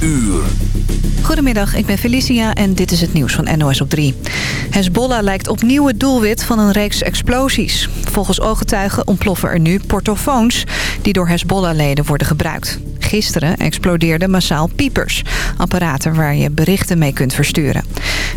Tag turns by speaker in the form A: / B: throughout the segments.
A: uur.
B: Goedemiddag, ik ben Felicia en dit is het nieuws van NOS op 3. Hezbollah lijkt opnieuw het doelwit van een reeks explosies. Volgens ooggetuigen ontploffen er nu portofoons die door Hezbollah-leden worden gebruikt. Gisteren explodeerden massaal piepers, apparaten waar je berichten mee kunt versturen.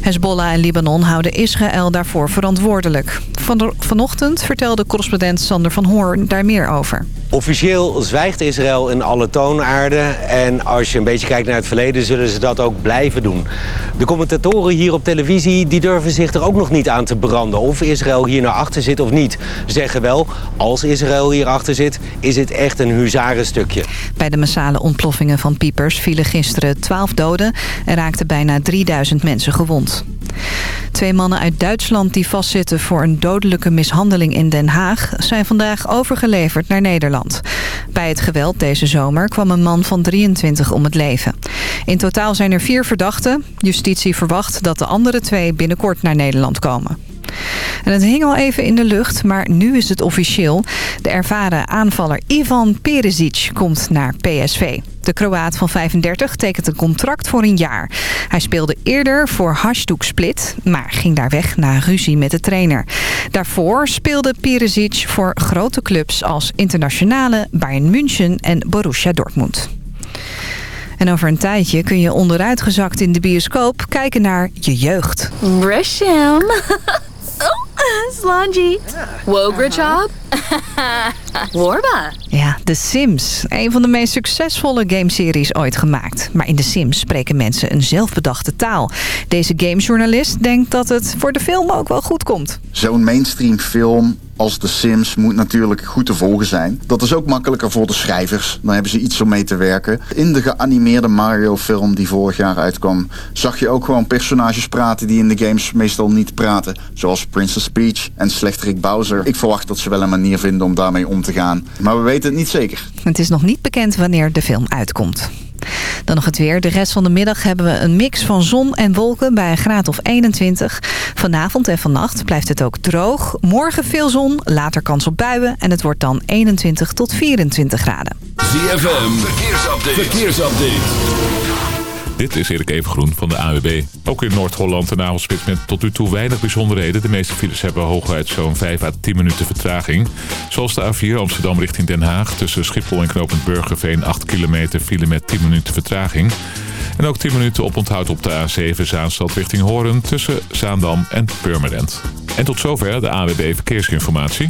B: Hezbollah en Libanon houden Israël daarvoor verantwoordelijk. Van vanochtend vertelde correspondent Sander van Hoorn daar meer over.
C: Officieel zwijgt Israël in alle toonaarden. En als je een beetje kijkt naar het verleden, zullen ze dat ook blijven doen. De commentatoren hier op televisie die durven zich er ook nog niet aan te branden. Of Israël hier naar achter zit of niet. Ze zeggen wel, als Israël hier achter zit, is het echt een huzarenstukje.
B: Bij de massale ontploffingen van piepers vielen gisteren 12 doden... en raakten bijna 3000 mensen gewond. Twee mannen uit Duitsland die vastzitten voor een dodelijke mishandeling in Den Haag... zijn vandaag overgeleverd naar Nederland. Bij het geweld deze zomer kwam een man van 23 om het leven. In totaal zijn er vier verdachten. Justitie verwacht dat de andere twee binnenkort naar Nederland komen. En het hing al even in de lucht, maar nu is het officieel. De ervaren aanvaller Ivan Perisic komt naar PSV. De Kroaat van 35 tekent een contract voor een jaar. Hij speelde eerder voor Hajduk Split, maar ging daar weg na ruzie met de trainer. Daarvoor speelde Perisic voor grote clubs als Internationale, Bayern München en Borussia Dortmund. En over een tijdje kun je onderuitgezakt in de bioscoop kijken naar je jeugd.
D: Slangy. Wograchop. Warba.
B: Ja, The Sims. Een van de meest succesvolle gameseries ooit gemaakt. Maar in The Sims spreken mensen een zelfbedachte taal. Deze gamejournalist denkt dat het voor de film ook wel goed komt.
E: Zo'n mainstream film als The Sims moet natuurlijk goed te volgen zijn. Dat is ook makkelijker voor de schrijvers. Dan hebben ze iets om mee te werken. In de geanimeerde Mario film die vorig jaar uitkwam... zag je ook gewoon personages praten die in de games meestal niet praten. Zoals Princess Peach en Slechterik Bowser. Ik verwacht dat ze wel een manier vinden om daarmee om te gaan. Maar we weten het niet zeker.
B: Het is nog niet bekend wanneer de film uitkomt. Dan nog het weer. De rest van de middag hebben we een mix van zon en wolken bij een graad of 21. Vanavond en vannacht blijft het ook droog. Morgen veel zon, later kans op buien en het wordt dan 21 tot 24 graden.
A: ZFM, verkeersupdate. verkeersupdate.
F: Dit is Erik Evengroen van de AWB. Ook in Noord-Holland de navelspits met tot nu toe weinig bijzonderheden. De meeste files hebben hooguit zo'n 5 à 10 minuten vertraging. Zoals de A4 Amsterdam richting Den Haag. Tussen Schiphol en Knopend Burgerveen 8 kilometer file met 10 minuten vertraging. En ook 10 minuten oponthoud op de A7 Zaanstad richting Hoorn tussen Zaandam en Purmerend. En tot zover de AWB Verkeersinformatie.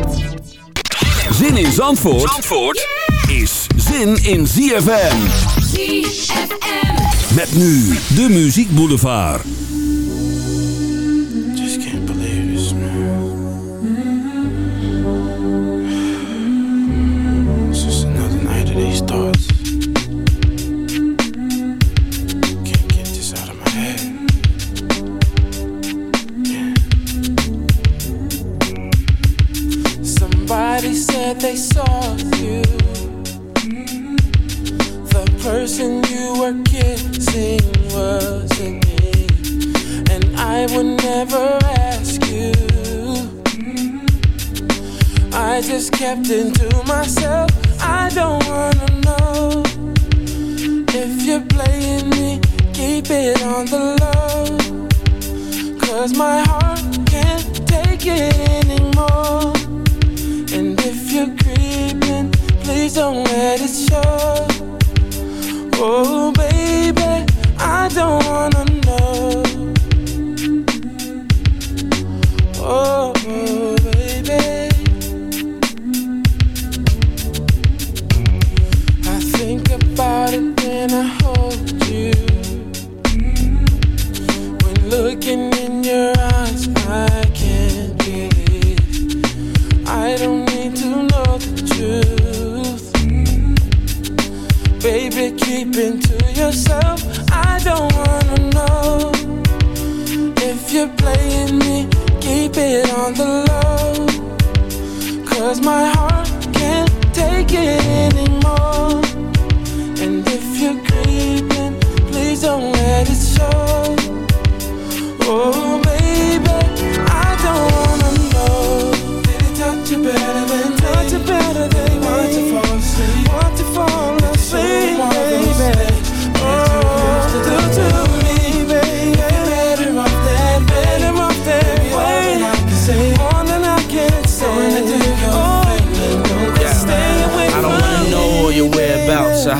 A: Zin in Zandvoort, Zandvoort is zin in ZFM.
G: ZFM.
A: Met nu de Muziek Boulevard.
H: Just can't believe this, man. It's just another night of these thoughts.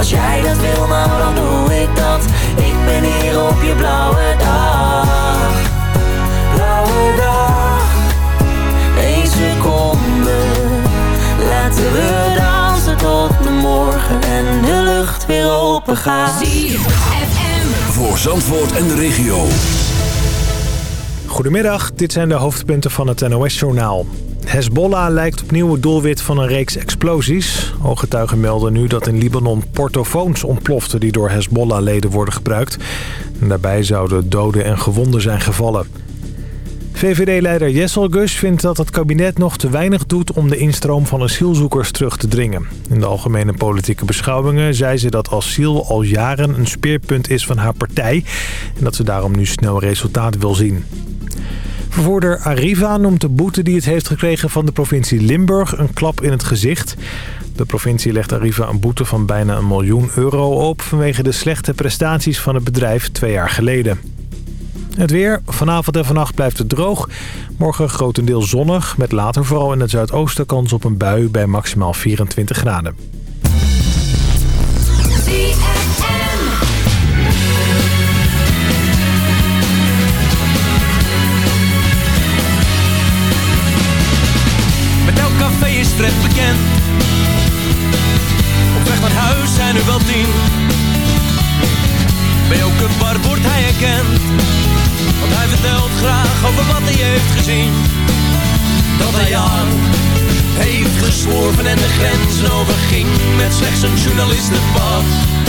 I: Als jij dat wil, nou dan doe ik dat. Ik ben hier op je blauwe dag. Blauwe dag. Eén seconde. Laten we dansen tot de morgen En de lucht weer open gaat.
A: Voor Zandvoort en de regio.
J: Goedemiddag, dit zijn de hoofdpunten van het NOS-journaal. Hezbollah lijkt opnieuw het doelwit van een reeks explosies. Ooggetuigen melden nu dat in Libanon portofoons ontploften... die door Hezbollah-leden worden gebruikt. En daarbij zouden doden en gewonden zijn gevallen. VVD-leider Jessel Gus vindt dat het kabinet nog te weinig doet... om de instroom van asielzoekers terug te dringen. In de algemene politieke beschouwingen zei ze dat asiel al jaren een speerpunt is van haar partij... en dat ze daarom nu snel resultaat wil zien. Vervoerder Arriva noemt de boete die het heeft gekregen van de provincie Limburg een klap in het gezicht. De provincie legt Arriva een boete van bijna een miljoen euro op... vanwege de slechte prestaties van het bedrijf twee jaar geleden. Het weer. Vanavond en vannacht blijft het droog. Morgen grotendeels zonnig, met later vooral in het zuidoosten kans op een bui bij maximaal 24 graden.
K: Met slechts een journalistenpas.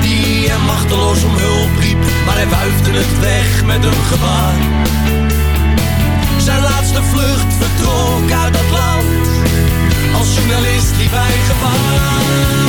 K: Die hem machteloos om hulp riep, maar hij wuifde het weg met een gebaar. Zijn laatste vlucht vertrok uit dat land, als journalist liep hij gevaar.